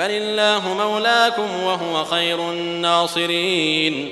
بل الله مولاكم وهو خير الناصرين.